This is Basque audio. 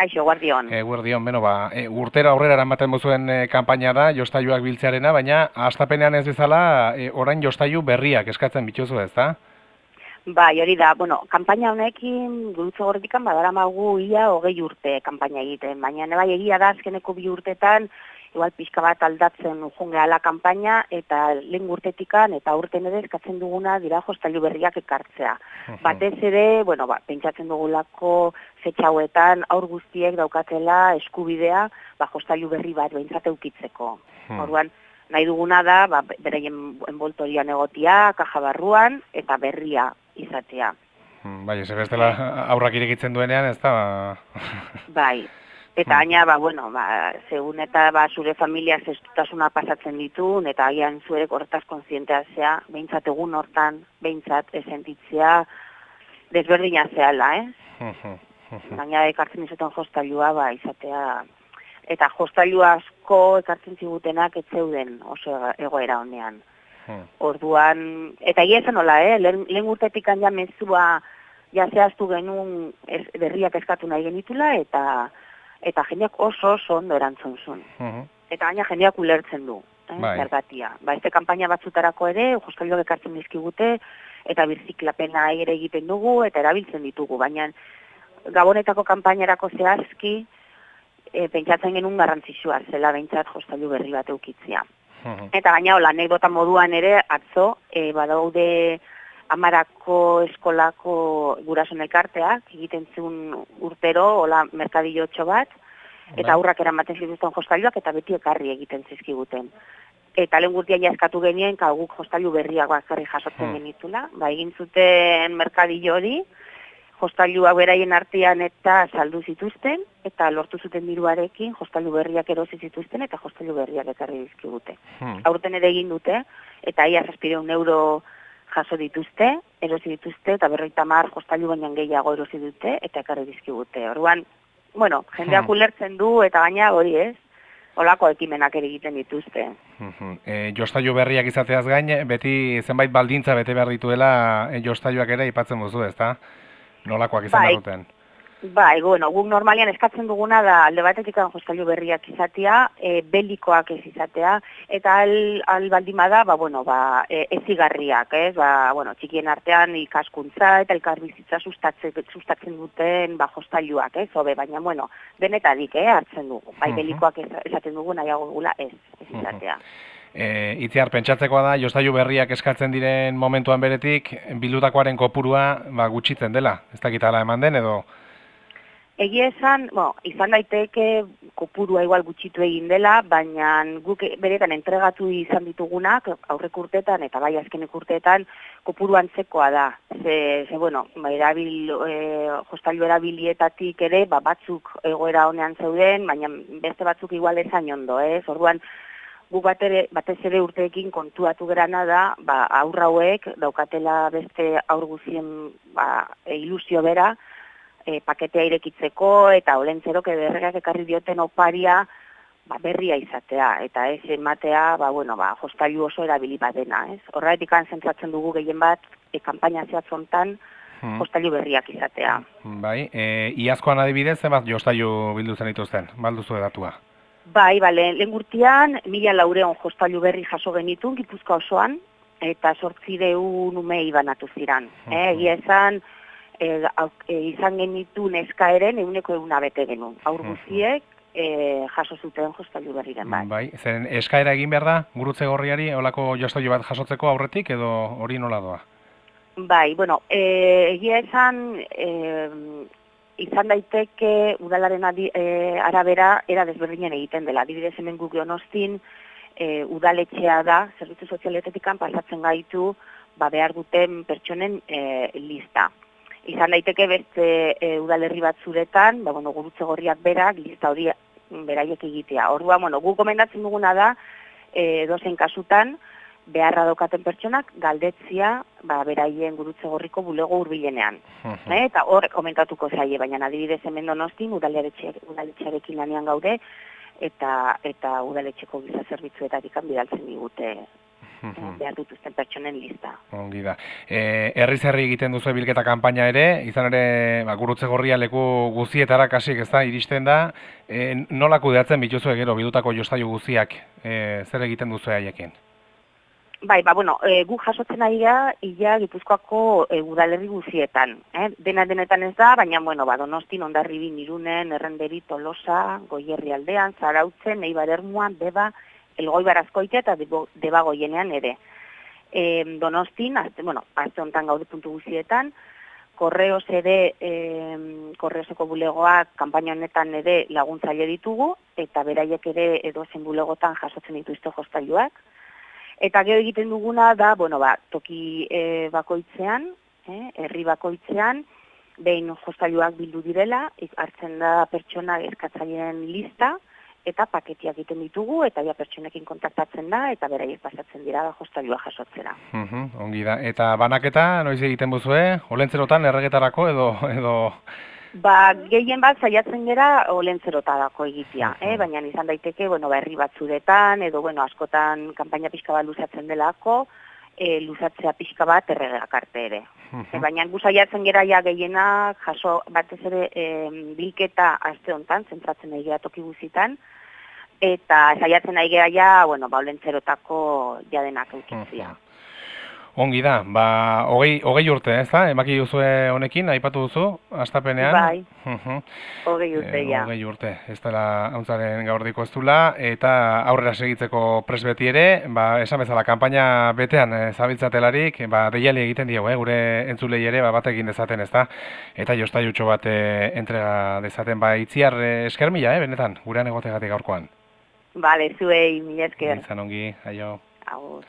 Kaixo, guardion. E, guardion, beno, ba, e, urtera aurrera eramaten bozuen e, kanpaina da, jostaiuak biltzearena, baina astapenean ez bezala, e, orain jostaiu berriak eskatzen bituzu ez, da? Bai, hori da, bueno, kanpaina honekin, gurutze gorretikan, badara magu ia hogei urte kanpaina egiten, baina bai egia da azkeneko bi urtetan, igual pixka bat aldatzen ujun gehala kanpaina, eta lehen urtetikan, eta urten ere eskatzen duguna dira jostailu berriak ekartzea. Batez ere, bueno, ba, pentsatzen dugulako fetxauetan aur guztiek daukatela eskubidea, ba, jostailu berri bat behintzat eukitzeko. Orduan, nahi duguna da, ba, bereien envoltorian egotia, kaja barruan, eta berria izatea. Bai, ez bestela aurrak irekitzen duenean, ez da? bai, eta hmm. aina, ba, bueno, ba, segun eta ba, zure familia zestutasuna pasatzen ditu, eta agian zure horretaz konzientea zea, behintzat egun hortan, behintzat esentitzea, desberdina zehala, eh? Baina ekartzen izaten jostalua, ba, izatea, eta jostailu asko ekartzen zigutenak ez zeuden oso egoera honean. Hmm. Orduan, eta egia esan nola, eh? lehen, lehen urtetik ja mezua ja zehaztu genuen ez, berriak eskatu nahi genitula, eta eta jendeak oso oso ondo erantzun zuen. Hmm. Eta baina jendeak ulertzen du, eh? bai. zergatia. Ba, este kampaina batzutarako ere, jostailuak ekartzen dizkigute, eta birziklapena ere egiten dugu, eta erabiltzen ditugu, baina Gabonetako kanpainarako zehazki, e, pentsatzen genuen garrantzitsua zela behintzat jostailu berri bat eukitzia. Eta gaina hola, anekdota moduan ere, atzo, e, badaude amarako eskolako gurason elkarteak, egiten zuen urtero, hola, merkadillo bat, eta bai. aurrak eramaten zituzten jostailuak, eta beti ekarri egiten zizkiguten. Eta lehen gurtia jaskatu genien, guk jostailu berriak bazkarri jasotzen hmm. genitula, ba, egin zuten merkadillo hori, jostailuak beraien artean eta saldu zituzten, eta lortu zuten diruarekin jostailu berriak erosi zituzten, eta jostailu berriak ekarri dizkigute. Hmm. Aurten ere egin dute, eta ia un euro jaso dituzte, erosi dituzte, eta berroita mar jostailu baina gehiago erosi dute, eta ekarri dizkigute. Orduan, bueno, jendeak hmm. ulertzen du, eta baina hori ez, olako ekimenak ere egiten dituzte. Hmm. E, jostailu berriak izateaz gain, beti zenbait baldintza bete behar dituela e, jostailuak ere ipatzen buzu, ez da? nolakoak izan bai. duten. Bai, bueno, guk normalian eskatzen duguna da alde batetik jostailu berriak izatea, e, belikoak ez izatea, eta al, al baldima da, ba, bueno, ba, e, ezigarriak, ez, ba, bueno, txikien artean ikaskuntza eta elkarbizitza sustatzen, sustatzen duten ba, jostailuak, ez, hobe, baina, bueno, denetadik, eh, hartzen dugu, bai, belikoak esaten dugu nahiago gula ez, ez izatea. E, itziar, pentsatzekoa da, jostailu berriak eskatzen diren momentuan beretik, bildutakoaren kopurua ba, gutxitzen dela, ez dakitala eman den edo? Egia esan, bo, izan daiteke kopurua igual gutxitu egin dela, baina guk beretan entregatu izan ditugunak aurrek urtetan eta bai azkenek urtetan kopuru antzekoa da. Ze, ze bueno, ba, erabil, e, jostailu erabilietatik ere, ba, batzuk egoera honean zeuden, baina beste batzuk igual esan ondo, ez? Orduan, gu batere, batez ere urteekin kontuatu gerana da, ba, aurrauek daukatela beste aur guzien ba, e, ilusio bera, e, paketea irekitzeko eta olentzerok ederregak ekarri dioten oparia ba, berria izatea, eta ez ematea, ba, bueno, ba, jostailu oso erabili bat dena, ez? Horretik zentratzen dugu gehien bat, e, kampaina zehatzontan, hmm. jostailu berriak izatea. Bai, e, iazkoan adibidez, zenbat jostailu bildu zen ituzten, balduzu edatua? Bai, bale, lehen gurtian, mila laureon jostailu berri jaso genitun, gipuzka osoan, eta sortzireun umei banatu ziran. Uh eh, egia esan, e, izan genitun eskaeren eguneko eguna bete genuen. Aur guziek, e, jaso zuten jostailu den bai. Bai, zen eskaera egin behar da, gurutze gorriari, olako jostailu bat jasotzeko aurretik, edo hori nola doa? Bai, bueno, e, egia esan, e, izan daiteke udalaren adi, e, arabera era desberdinen egiten dela. Adibidez hemen guk geonostin e, udaletxea da, zerbitzu sozialetetikan pasatzen gaitu ba, behar duten pertsonen e, lista. Izan daiteke beste e, udalerri bat zuretan, ba, bueno, gurutze gorriak berak, lista hori beraiek egitea. Ordua, bueno, guk komendatzen duguna da, e, dozen kasutan, beharra daukaten pertsonak galdetzia ba, beraien gurutze gorriko bulego hurbilenean. Eh, eta hor komentatuko zaie, baina adibidez hemen donostin udaletxearekin lanean gaude eta eta udaletxeko giza zerbitzuetatik bidaltzen digute behar dituzten pertsonen lista. Ongi da. E, herriz herri egiten duzu bilketa kanpaina ere, izan ere, ba, gurutze gorria leku guzietara kasik ez da, iristen da, e, nola kudeatzen bituzu gero bidutako jostailu guziak, e, zer egiten duzu haiekin? Bai, ba, bueno, e, gu jasotzen ari da, ia gipuzkoako e, udalerri guzietan. Eh? Dena denetan ez da, baina, bueno, ba, donostin, ondarribin, irunen, errenderi, tolosa, goierri aldean, zarautzen, eibar ermuan, beba, elgoi barazkoite eta deba goienean ere. E, donostin, azte, bueno, azte ontan gaude puntu guzietan, korreos ere, e, korreoseko bulegoak, kampaina honetan ere laguntzaile ditugu, eta beraiek ere edozen bulegotan jasotzen dituzte jostailuak, Eta gero egiten duguna da, bueno, ba, toki e, bakoitzean, eh, herri bakoitzean, behin jostailuak bildu direla, hartzen da pertsona eskatzaileen lista, eta paketiak egiten ditugu, eta ja pertsonekin kontaktatzen da, eta beraiek pasatzen dira da jostailua jasotzera. Uh ongi da. Eta banaketa, noiz egiten buzue, olentzerotan erregetarako edo... edo... Ba, gehien bat zaiatzen gera olentzerotadako egitea, eh? baina izan daiteke, bueno, ba, herri batzuretan, edo, bueno, askotan kanpaina pixka bat luzatzen delako, e, luzatzea pixka bat erregeak arte ere. E, baina gu zaiatzen gera ja gehienak, jaso batez ere e, bilketa aste honetan, zentratzen nahi toki guzitan, eta zaiatzen nahi gera ja, bueno, ba, olentzerotako jadenak eukitzia. Ongi da, ba, hogei, hogei urte, ez da? Emaki duzue honekin, aipatu duzu, astapenean? Bai, hogei urte, e, ja. Hogei urte, ez dela hauntzaren gaurdiko ez dula, eta aurrera segitzeko presbeti ere, ba, esan bezala, kanpaina betean e, zabiltzatelarik, ba, deiali egiten diogu, eh, gure entzulei ere, ba, batekin dezaten, ez da? Eta jostai utxo bat e, entrega dezaten, ba, itziar e, eskermila, eh, benetan, gurean egotegatik gaurkoan. Bale, zuei, mila esker. Izan ongi, aio. Agur.